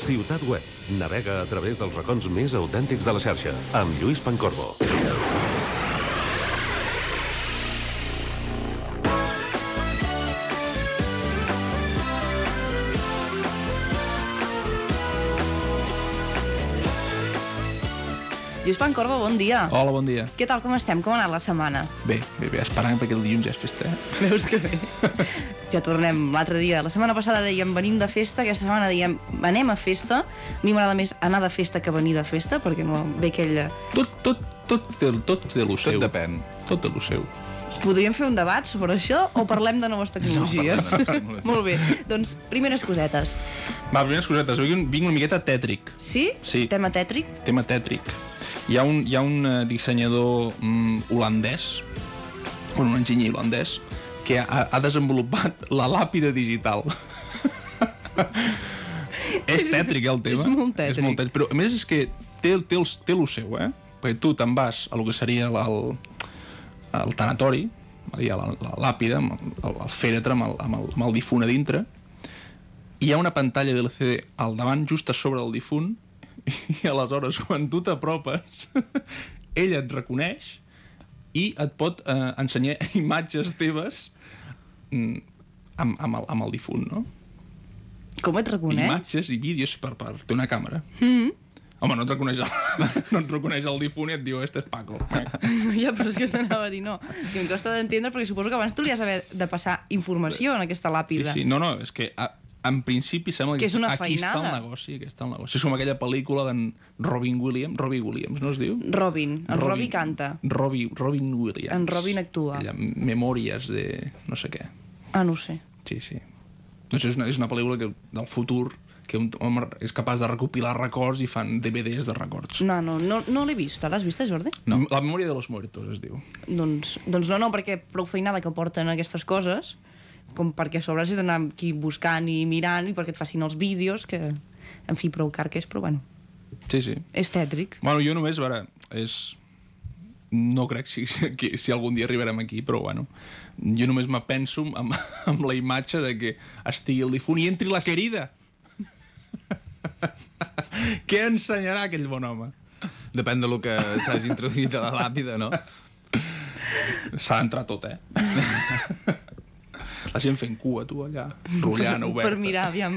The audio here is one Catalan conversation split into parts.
Ciutat Web. Navega a través dels racons més autèntics de la xarxa. Amb Lluís Pancorbo. Lluís Pancorbo, bon dia. Hola, bon dia. Què tal, com estem? Com ha anat la setmana? Bé, bé, bé, esperant perquè el dilluns ja és festa, eh? Veus que bé. ja tornem l'altre dia. La setmana passada dèiem venim de festa, aquesta setmana dèiem anem a festa. A mi m'agrada més anar de festa que venir de festa, perquè no ve aquell... Tot, tot, tot, té, tot té lo seu. Tot depèn. Tot té lo seu. Podríem fer un debat sobre això o parlem de noves tecnologies? No, Molt bé. Doncs, primeres cosetes. Va, primeres cosetes. Vinc, vinc una miqueta tètric. Sí? Sí. Tema tètric? Tema tètric. Hi ha un, hi ha un eh, dissenyador mm, holandès, un enginyer holandès, que ha, ha desenvolupat la làpida digital. és tètric, eh, el tema. És molt tètric. És molt tètric. Però, a més, és que té, té, el, té el seu, eh? Perquè tu te'n vas a lo que seria el, el, tanatori, allà, la, la làpida, amb el, el, el fèretre, amb el, amb, el, amb el difunt a dintre, i hi ha una pantalla de LCD al davant, just a sobre del difunt, i aleshores, quan tu t'apropes, ell et reconeix i et pot eh, ensenyar imatges teves mm, amb, amb, el, amb el difunt, no? Com et reconeix? Imatges i vídeos per, per... Té una càmera. Mm -hmm. Home, no et reconeix el, no et reconeix el difunt i et diu, este és Paco. Ja, però és que t'anava a dir no. Que em costa d'entendre perquè suposo que abans tu li has de passar informació en aquesta Sí, làpida. sí, no, no, és que a, en principi sembla Que és una aquí està feinada. el negoci, aquí està el negoci. És com aquella pel·lícula d'en Robin Williams, Robbie Williams, no es diu? Robin, en Robbie canta. Robbie, Robin Williams. En Robin actua. Aquella memòries de no sé què. Ah, no sé. Sí, sí. No sé, és una, és una pel·lícula que, del futur que un home és capaç de recopilar records i fan DVDs de records. No, no, no, no l'he vista. L'has vista, Jordi? No, la memòria de los muertos es diu. Doncs, doncs no, no, perquè prou feinada que porten aquestes coses com perquè a sobre has d'anar aquí buscant i mirant i perquè et facin els vídeos que, en fi, prou car que és, però bueno, Sí, sí. és tètric. Bueno, jo només, a veure, és... No crec si, si, si algun dia arribarem aquí, però bueno, jo només me penso amb, amb la imatge de que estigui el difunt i entri la querida. Què ensenyarà aquell bon home? Depèn de lo que s'hagi introduït a la làpida, no? S'ha d'entrar tot, eh? La gent fent cua, tu, allà, rotllant, oberta. Per mirar, aviam,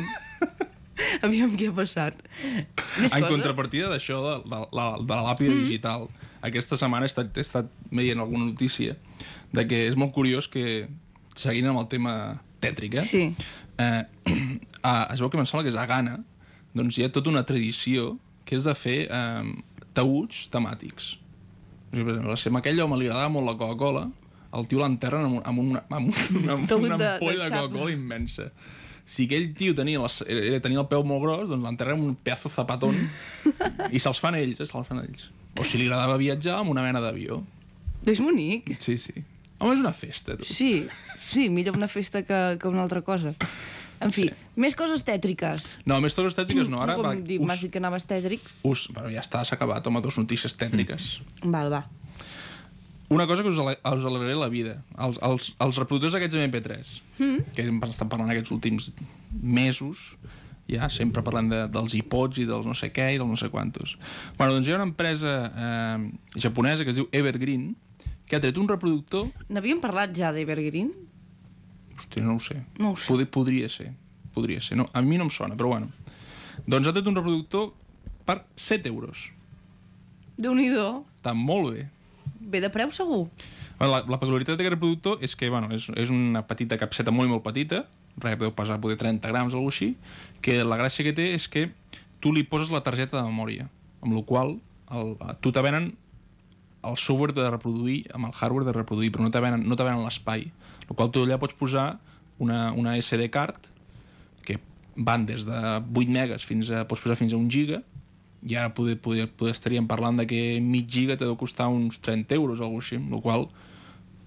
aviam què ha passat. Més En coses? contrapartida d'això, de, de, la, de la làpida mm. digital, aquesta setmana he estat, he estat veient alguna notícia de que és molt curiós que, seguint amb el tema tètric, eh? Sí. eh a, es veu que em sembla que és a Ghana, doncs hi ha tota una tradició que és de fer eh, taüts temàtics. O sigui, per exemple, a aquell home li agradava molt la Coca-Cola, el tio l'enterren amb, un, amb, una, amb una, Taüt una de- ampolla de de. Coca-Cola immensa. Si aquell tio tenia, les, era, tenia el peu molt gros, doncs l'enterren amb un pedazo de zapatón i se'ls fan ells, eh, se'ls fan ells. O si li agradava viatjar, amb una mena d'avió. És bonic. Sí, sí. Home, és una festa, tu. Sí, sí, millor una festa que, que una altra cosa. En fi, sí. més coses tètriques. No, més coses estètiques no. Ara, Com va, dic, m'has us, dit que anaves tètric. us, bueno, ja està, s'ha acabat, home, dos notícies tètriques. Val, va. Una cosa que us, ale us alegraré la vida. Els, els, els reproductors aquests MP3, mm. que hem estat parlant aquests últims mesos, ja sempre parlant de, dels iPods i dels no sé què i dels no sé quantos. Bueno, doncs hi ha una empresa eh, japonesa que es diu Evergreen, que ha tret un reproductor... N'havíem parlat ja d'Evergreen? Hòstia, no ho sé. No ho sé. Pod podria ser. Podria ser. No, a mi no em sona, però bueno. Doncs ha tret un reproductor per 7 euros. Déu-n'hi-do. Està molt bé. Bé de preu, segur. Bueno, la, la peculiaritat d'aquest reproductor és que bueno, és, és una petita capseta molt, molt petita, res, deu pesar poder 30 grams o alguna així, que la gràcia que té és que tu li poses la targeta de memòria, amb la qual el, tu te venen el software de reproduir amb el hardware de reproduir, però no te venen, no te venen l'espai. El qual tu allà pots posar una, una SD card que van des de 8 megas fins a, pots posar fins a 1 giga i ara poder, poder, poder estaríem parlant de que mig giga t'ha de costar uns 30 euros o alguna cosa així, amb la qual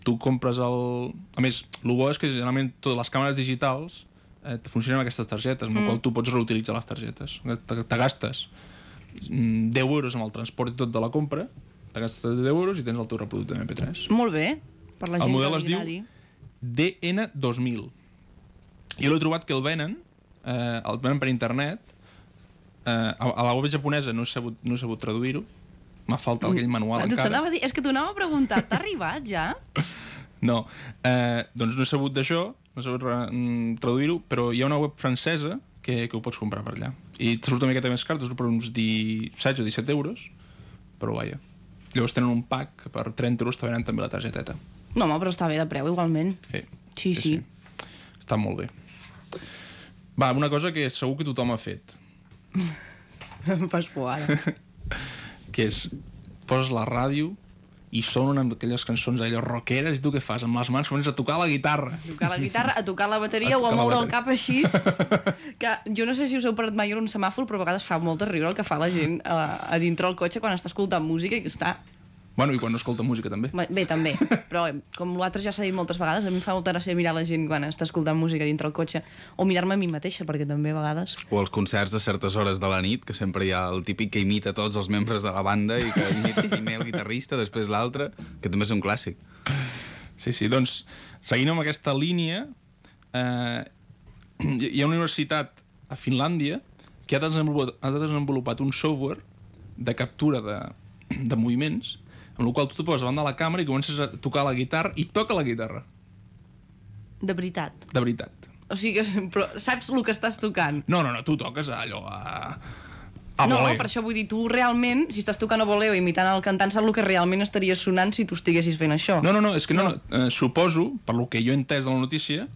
tu compres el... A més, el bo és que generalment totes les càmeres digitals eh, funcionen amb aquestes targetes, amb la qual tu pots reutilitzar les targetes. Te, te gastes mm, 10 euros amb el transport i tot de la compra, te gastes 10 euros i tens el teu reproducte MP3. Molt bé, per la El gent model que es diu agradi. DN2000. Jo l'he trobat que el venen, eh, el venen per internet, eh, a, a la web japonesa no he sabut, no he sabut traduir-ho. M'ha faltat aquell manual Tu encara. dir, és que t'ho anava a preguntar, t'ha arribat ja? No, eh, doncs no he sabut d'això, no he sabut mm, traduir-ho, però hi ha una web francesa que, que ho pots comprar per allà. I te surt una miqueta més car, te surt per uns 17 o 17 euros, però vaja. Llavors tenen un pack que per 30 euros te venen també la targeteta. No, home, però està bé de preu, igualment. Sí, Sí, sí. Està molt bé. Va, una cosa que segur que tothom ha fet, Em fas por ara. que és poses la ràdio i sonen amb aquelles cançons allò rockeres i tu què fas? Amb les mans comences a tocar la guitarra. A tocar la guitarra, a tocar la bateria A o a moure el cap així. Que jo no sé si us heu parat mai en un semàfor, però a vegades fa molt de riure el que fa la gent a, a dintre el cotxe quan està escoltant música i que està... Bueno, i quan no escolta música també. Bé, també, però com l'altre ja s'ha dit moltes vegades, a mi em fa molta gràcia mirar la gent quan està escoltant música dintre el cotxe, o mirar-me a mi mateixa, perquè també a vegades... O els concerts a certes hores de la nit, que sempre hi ha el típic que imita tots els membres de la banda i que imita primer el guitarrista, després l'altre, que també és un clàssic. Sí, sí, doncs, seguint amb aquesta línia, eh, hi ha una universitat a Finlàndia que ha desenvolupat, ha desenvolupat un software de captura de, de moviments amb el qual tu te poses davant de la càmera i comences a tocar la guitarra i toca la guitarra, De veritat. de veritat. O sigui que però saps el que estàs tocant. No, no, no, tu toques allò a... a no, voler. per això vull dir, tu realment, si estàs tocant a voleo imitant el cantant, saps el que realment estaria sonant si tu estiguessis fent això. No, no, no, és que no, no. Eh, suposo, per lo que jo he entès de la notícia,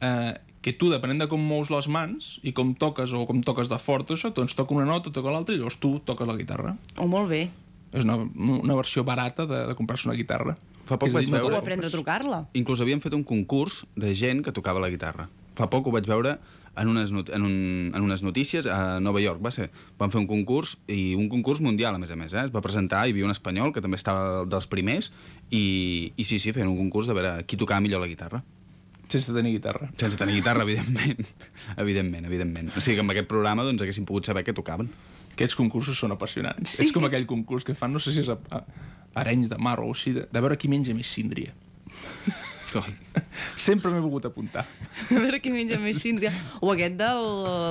eh, que tu, depenent de com mous les mans i com toques o com toques de fort, això, doncs toca una nota, toca l'altra i llavors tu toques la guitarra. O molt bé. És una, una versió barata de, de comprar-se una guitarra. Fa poc vaig veure- O aprendre a trucar-la. Inclús havien fet un concurs de gent que tocava la guitarra. Fa poc ho vaig veure en unes, not en, un, en unes notícies a Nova York, va ser. Van fer un concurs, i un concurs mundial, a més a més, eh? Es va presentar, hi havia un espanyol que també estava dels primers, i, i sí, sí, feien un concurs de veure qui tocava millor la guitarra. Sense tenir guitarra. Sense tenir guitarra, evidentment. evidentment, evidentment. O sigui que amb aquest programa doncs, haguéssim pogut saber què tocaven. Aquests concursos són apassionants. Sí. És com aquell concurs que fan, no sé si és a, a Arenys de Mar o així, de, de veure qui menja més síndria. Sempre m'he volgut apuntar. A veure qui menja més síndria. O aquest del,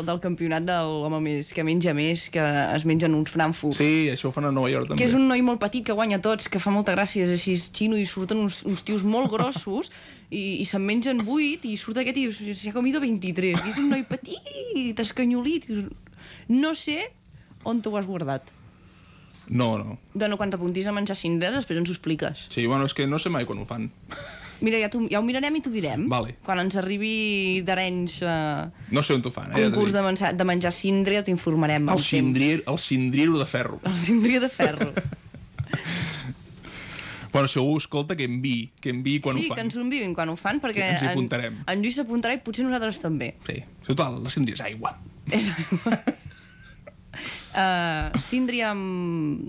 del campionat de l'home més, que menja més, que es mengen uns Frankfurt. Sí, això ho fan a Nova York també. que és un noi molt petit que guanya tots, que fa molta gràcia, és així xino, i surten uns, uns tios molt grossos i, i se'n mengen 8 i surt aquest i dius, s'ha comido 23. I és un noi petit, escanyolit. I dius, no sé on t'ho has guardat. No, no. Dona, quan t'apuntis a menjar cindres, després ens ho expliques. Sí, bueno, és que no sé mai quan ho fan. Mira, ja, ja ho mirarem i t'ho direm. Vale. Quan ens arribi d'Arenys eh, No sé on ho fan. Eh? concurs de, menjar, de menjar cindre, t'informarem. El, cindrier, el cindriero de ferro. El cindria de ferro. Bueno, si algú ho escolta, que enviï, que enviï quan sí, ho que fan. ens ho enviïn quan ho fan, perquè Que ens hi en, apuntarem. en Lluís s'apuntarà i potser nosaltres també. Sí, total, la cindria és aigua. Uh, síndria amb,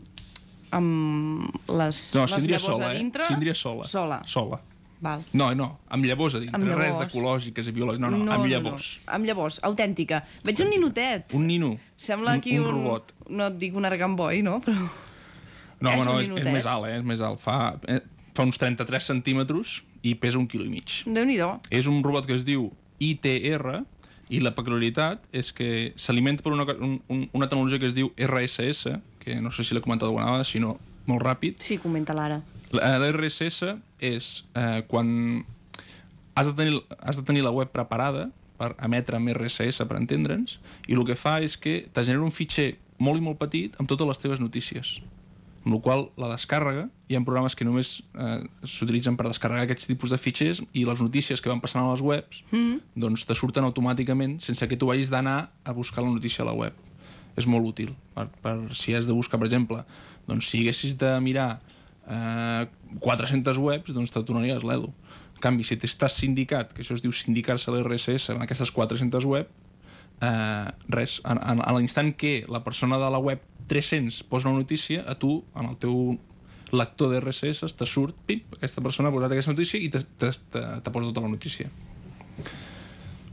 amb les, No, les síndria llavors sola, a eh? dintre. Síndria sola. Sola. Sola. Val. No, no, amb llavors a dintre. Amb Res llavors. d'ecològiques i biològiques. No, no, amb llavors. No, Amb llavors, autèntica. Veig un ninotet. Un nino. Sembla un, aquí un, un... robot. No et dic un argamboi, no? Però... No, És home, no, és, és més alt, eh? És més alt. Fa, eh, fa uns 33 centímetres i pesa un quilo i mig. Déu-n'hi-do. És un robot que es diu ITR i la peculiaritat és que s'alimenta per una, un, un, una tecnologia que es diu RSS, que no sé si l'he comentat alguna vegada, sinó molt ràpid. Sí, comenta l'ara. La la RSS és eh, quan has de, tenir, has de tenir la web preparada per emetre amb RSS, per entendre'ns, i el que fa és que te genera un fitxer molt i molt petit amb totes les teves notícies. Amb la qual la descàrrega, hi ha programes que només eh, s'utilitzen per descarregar aquests tipus de fitxers i les notícies que van passant a les webs Mm. doncs te surten automàticament sense que tu vagis d'anar a buscar la notícia a la web. És molt útil. Per, per, si has de buscar, per exemple, doncs si haguessis de mirar eh, 400 webs, doncs te tornaries l'EDU. En canvi, si t'estàs sindicat, que això es diu sindicar-se l'RSS en aquestes 400 web, eh, res, en, en, a l'instant que la persona de la web 300 posa una notícia, a tu, en el teu lector de RSS, te surt, pip, aquesta persona ha posat aquesta notícia i te, te, te, te posa tota la notícia.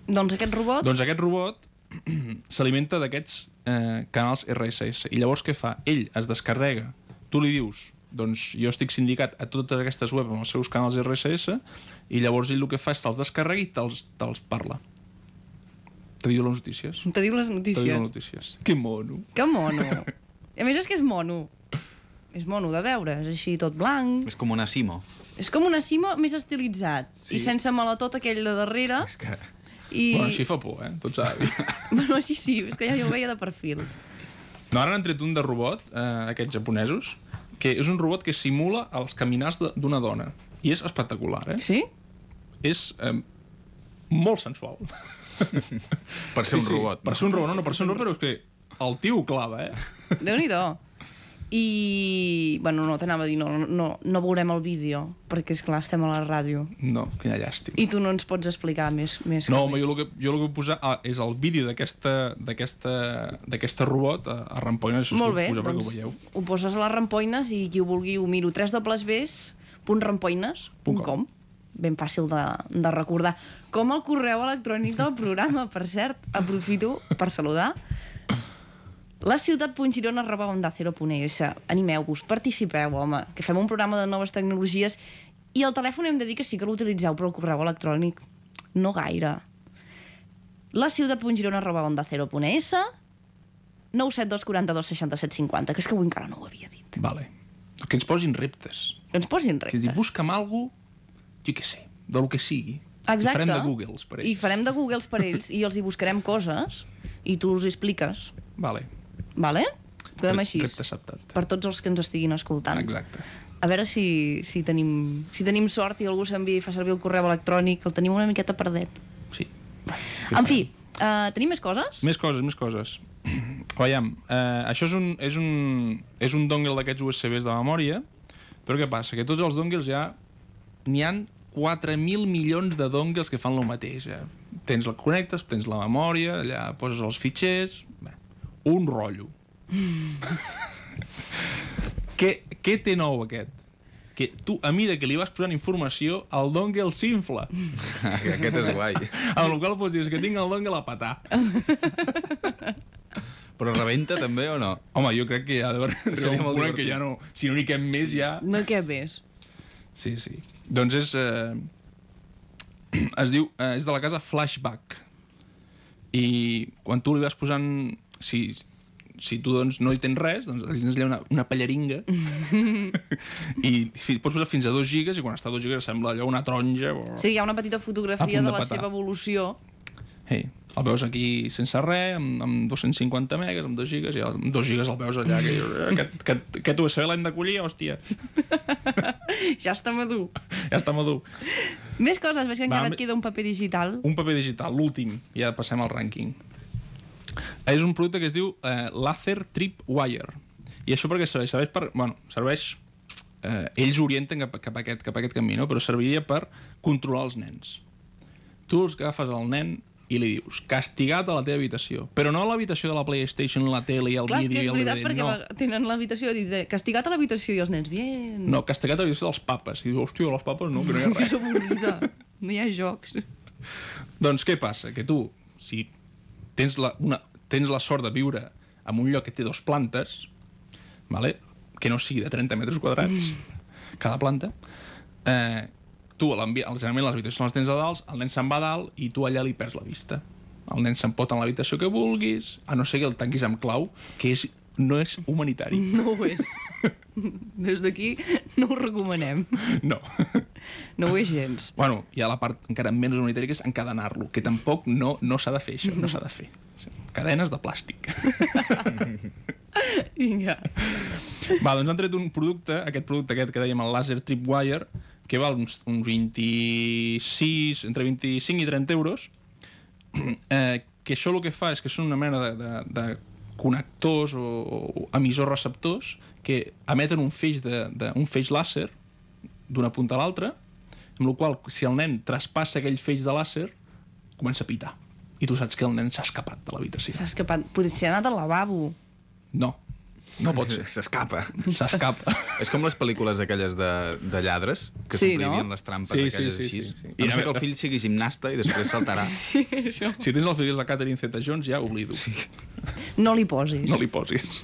Doncs aquest robot... Doncs aquest robot s'alimenta d'aquests eh, canals RSS. I llavors què fa? Ell es descarrega, tu li dius doncs jo estic sindicat a totes aquestes webs amb els seus canals RSS i llavors ell el que fa és te'ls descarrega i te'ls te parla. Te diu les notícies. Te diu les Te diu les notícies. notícies. Que mono. Que mono. A més és que és mono. És mono de veure, és així tot blanc. És com una Simo. És com una cima més estilitzat. Sí. I sense malató aquell de darrere. És que... I... Bueno, així fa por, eh? Tot s'ha de dir. bueno, així sí, és que ja jo el veia de perfil. No, ara n'han tret un de robot, eh, aquests japonesos, que és un robot que simula els caminars de- d'una dona. I és espectacular, eh? Sí? És eh, molt sensual. Per ser un robot. Per ser un robot, no, no, per ser un robot, però és que el tio clava, eh? Déu-n'hi-do. I... Bueno, no, t'anava a dir, no, no, no veurem el vídeo, perquè, és clar estem a la ràdio. No, quina llàstima. I tu no ens pots explicar més, més No, que home, jo el que, jo el que vull posar ah, és el vídeo d'aquesta d'aquesta d'aquesta robot a, a Rampoines, això Molt bé, ho doncs ho veieu. ho poses a les rampoines i qui ho vulgui ho miro. 3 dobles Bs, punt rampoines, punt Punt com. com. Ben fàcil de, de recordar. Com el correu electrònic del programa, per cert, aprofito per saludar. La ciutat Puigirona arroba onda 0.es. Animeu-vos, participeu, home, que fem un programa de noves tecnologies i el telèfon hem de dir que sí que l'utilitzeu, però el correu electrònic no gaire. La ciutat Puigirona arroba onda 0.es 972 42 67 50, que és que avui encara no ho havia dit. Vale. Que ens posin reptes. Que ens posin Que és dir, reptes. busca'm alguna jo què sé, del que sigui. Exacte. I farem de Googles per ells. I farem de Googles per ells i els hi buscarem coses i tu us expliques, Vale. Vale? Quedem així. Repte acceptat. Per tots els que ens estiguin escoltant. Exacte. A veure si, si, tenim, si tenim sort i algú s'envia i fa servir el correu electrònic, el tenim una miqueta perdet. Sí. En fi, uh, tenim més coses? Més coses, més coses. Veiem, eh, això és un, és un, és un dongle d'aquests USBs de memòria, però què passa? Que tots els dongles ja... N'hi han 4.000 milions de dongles que fan el mateix. Eh? Tens el connectes, tens la memòria, allà poses els fitxers... Bé, un rotllo. què, què té nou aquest? Que tu, a mida que li vas posant informació, el dongle s'infla. Aquest és guai. Amb la qual cosa pots dir "És que tinc el dongle a patar. Però rebenta també o no? Home, jo crec que ja ha d'haver Seria un molt punt divertit. ja no... Si no n'hi cap més, ja... No hi cap més. Sí, sí. Doncs és... Eh... Es diu... Eh, és de la casa Flashback. I quan tu li vas posant... Si, si tu doncs, no hi tens res, doncs tens allà una, una palleringa i pots posar fins a 2 gigas i quan està a 2 gigas sembla allò una taronja o... Sí, hi ha una petita fotografia de de la petar. seva evolució. Hey, el veus aquí sense res, amb, amb 250 megas, amb 2 gigas, i amb 2 gigas el veus allà, que "Eh, aquest, aquest, aquest USB l'hem d'acollir, hòstia, Ja està madur. ja està madur. Més coses, veig que Va, encara me- et queda un paper digital. Un paper digital, l'últim, ja passem al rànquing. És un producte que es diu eh, Laser Tripwire. I això perquè serveix? Serveix per... Bueno, serveix... Eh, ells orienten cap, cap, a aquest, cap a aquest camí, no? però serviria per controlar els nens. Tu els agafes el nen i li dius castigat a la teva habitació, però no a l'habitació de la PlayStation, la tele i el Clar, és vídeo és i el veritat, DVD, perquè no. tenen l'habitació i dic, castigat a l'habitació i els nens, bien. No, castigat a l'habitació dels papes. I dius, hòstia, els papes no, que no hi ha res. és avorrida. No hi ha jocs. Doncs què passa? Que tu, si tens la, una, tens la sort de viure en un lloc que té dos plantes, vale? que no sigui de 30 metres quadrats cada planta, eh, tu, generalment les habitacions les tens a dalt, el nen se'n va a dalt i tu allà li perds la vista. El nen se'n pot en l'habitació que vulguis, a no ser que el tanquis amb clau, que és, no és humanitari. No ho és. Des d'aquí no ho recomanem. No. No ho és gens. Bueno, hi ha la part encara menys humanitària que és encadenar-lo, que tampoc no, no s'ha de fer això, no s'ha de fer. Cadenes de plàstic. Vinga. Va, doncs han tret un producte, aquest producte aquest que dèiem, el Laser Tripwire, que val uns, uns 26, entre 25 i 30 euros, eh, que això el que fa és que són una mena de, de, de connectors o, o emissors receptors que emeten un feix, de, de, un feix làser d'una punta a l'altra, amb la qual si el nen traspassa aquell feix de làser, comença a pitar. I tu saps que el nen s'ha escapat de l'habitació. S'ha escapat. Potser ha anat al lavabo. No, no pot ser. S'escapa. S'escapa. És com les pel·lícules aquelles de, de lladres, que Sí, s'oblidien no? les trampes Sí, sí, aquelles sí, així. sí, sí. I I no a sé que el fill sigui gimnasta i després saltarà. Sí, això. Si tens el fill de Catherine Zeta-Jones, ja oblido. Sí. No li posis. No li posis.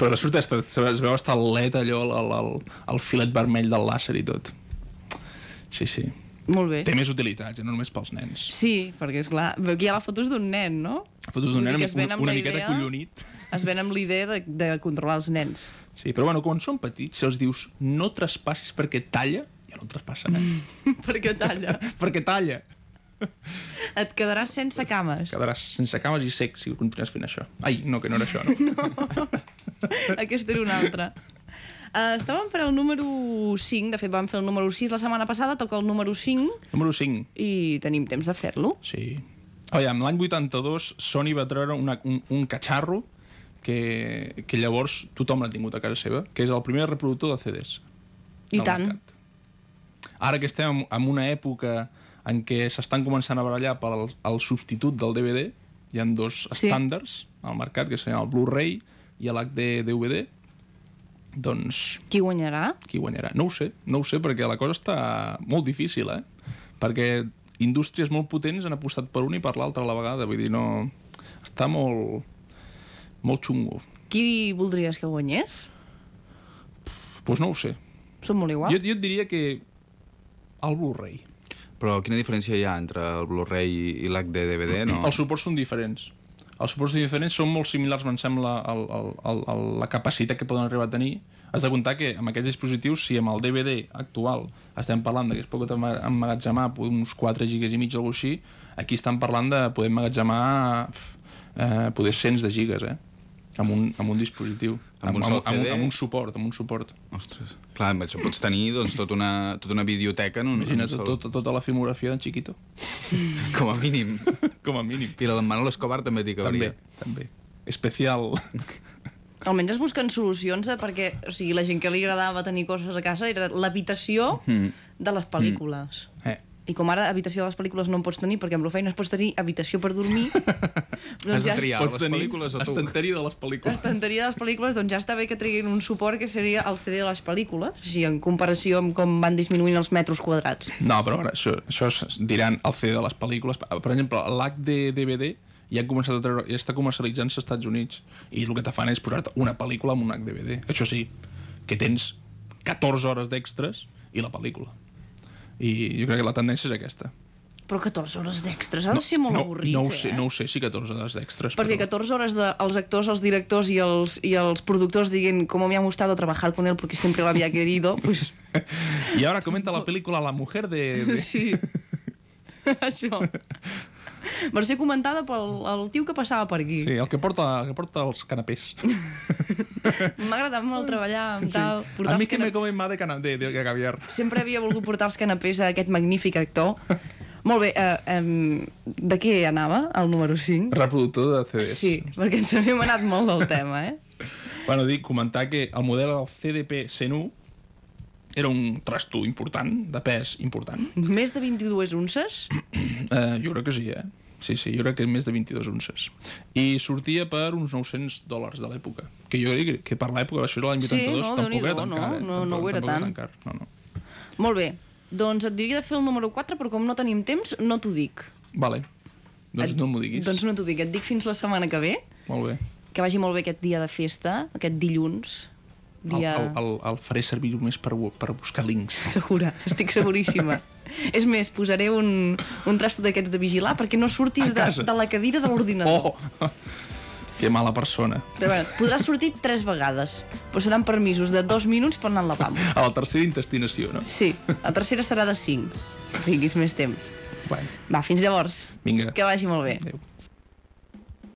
Però de surt es, es veu estar el led allò, el, el, el, el filet vermell del làser i tot. Sí, sí. Molt bé. Té més utilitats, eh? no només pels nens. Sí, perquè és clar, aquí hi ha les fotos d'un nen, no? Fotos d'un nen una, una la miqueta idea- collonit. Es ven amb l'idea de, de controlar els nens. Sí, però bueno, quan són petits, si els dius no traspassis perquè talla, ja no traspassen, eh? perquè talla. perquè talla. Et quedaràs sense cames. Quedaràs sense cames i sec si continues fent això. Ai, no, que no era això, no? Aquesta era una altra. Uh, estàvem per al número 5, de fet vam fer el número 6 la setmana passada, toca el número 5 Número 5. i tenim temps de fer-lo. Sí. Aviam, l'any 82 Sony va treure una, un, un catxarro que, que llavors tothom l'ha tingut a casa seva, que és el primer reproductor de CDs. I tant. mercat. Ara que estem en- en una època en què s'estan començant a barallar pel el substitut del DVD, hi han dos Sí. estàndards al mercat, que serien el Blu-ray i l'HD DVD, doncs Qui guanyarà? qui guanyarà? No ho sé, no ho sé, perquè la cosa està molt difícil, eh? Perquè indústries molt potents han apostat per una i per l'altra a la vegada, vull dir, no... Està molt... molt xungo. Qui voldries que guanyés? Doncs pues no ho sé. Són molt iguals. Jo, jo et diria que el Blu-ray. Però quina diferència hi ha entre el Blu-ray i, l'HD DVD? No? Els suports són diferents. Els suports són diferents, són molt similars, em sembla, al, al, al, a la capacitat que poden arribar a tenir. Has de comptar que amb aquests dispositius, si amb el DVD actual estem parlant de que es pot emma- emmagatzemar uns 4 gigas i mig o alguna així, aquí estan parlant de poder emmagatzemar eh, poder cents de gigas, eh? Amb un, amb un dispositiu. Amb un amb, sol amb, amb, CD? amb un suport, amb un suport. Ostres. Clar, amb això pots tenir doncs, tota, una, tota una videoteca en un, Imagina't un tot, sol... tot, tota la filmografia d'en Chiquito. Com a mínim. Com a mínim. I la d'en Manolo Escobar també t'hi També, cauria. també. Especial. Almenys es busquen solucions, eh? perquè o sigui, la gent que li agradava tenir coses a casa era l'habitació Mm. de les pel·lícules. Eh. I com ara habitació de les pel·lícules no en pots tenir, perquè amb la feina es pots tenir habitació per dormir, Has doncs de ja triar Pots les tenir pel·lícules o tu. estanteria de les pel·lícules. Estanteria de les pel·lícules, doncs ja està bé que treguin un suport que seria el CD de les pel·lícules, així en comparació amb com van disminuint els metres quadrats. No, però ara, això, això es diran el CD de les pel·lícules. Per exemple, l'HD DVD ja ha començat a treure, ja està comercialitzant als Estats Units i el que te fan és posar-te una pel·lícula amb un HDVD. Això sí, que tens 14 hores d'extras i la pel·lícula. I jo crec que la tendència és aquesta. Però 14 hores d'extras, ha de ser molt no, avorrit, no ho eh? sé, no ho sé si 14 hores d'extras, Perquè però... 14 hores de, els actors, els directors i els, i els productors diguen como me ha gustado trabajar con él porque siempre lo había querido, pues I ara comenta la pel·lícula La mujer de... de... sí. Això. Versió comentada pel el tio que passava per aquí. Sí, el que porta, el que porta els canapés. M'ha agradat molt treballar amb tal. A mi que me canapés. comen más de, cana de, de caviar. Sempre havia volgut portar els canapés a aquest magnífic actor. Molt bé, eh, eh, de què anava el número 5? Reproductor de CDs. Sí, perquè ens havíem anat molt del tema, eh? Bueno, dic, comentar que el model del CDP 101 era un trasto important, de pes important. Més de 22 unces? Eh, jo crec que sí, eh? Sí, sí, jo crec que més de 22 unces. I sortia per uns 900 dòlars de l'època. Que jo crec que per l'època, això era l'any Sí, 82, no, tampoc era tan no, car, eh? no, no ho era tampoc tant. car. No, no. Molt bé, doncs et diria de fer el número 4, però com no tenim temps, no t'ho dic. Vale. Doncs Et- no m'ho diguis. Doncs no t'ho dic, et dic fins la setmana que ve, Molt bé. que vagi molt bé aquest dia de festa, aquest dilluns. Dia... el, el, el faré servir només per, per buscar links. Segura, estic seguríssima. És més, posaré un, un trasto d'aquests de vigilar perquè no surtis de, de la cadira de l'ordinador. Oh! que mala persona. De veure, podràs sortir tres vegades, però seran permisos de dos minuts per anar al lavabo. A la tercera intestinació, no? Sí, la tercera serà de cinc. Tinguis més temps. Bueno, Va, fins llavors. vinga. Que vagi molt bé. Adéu.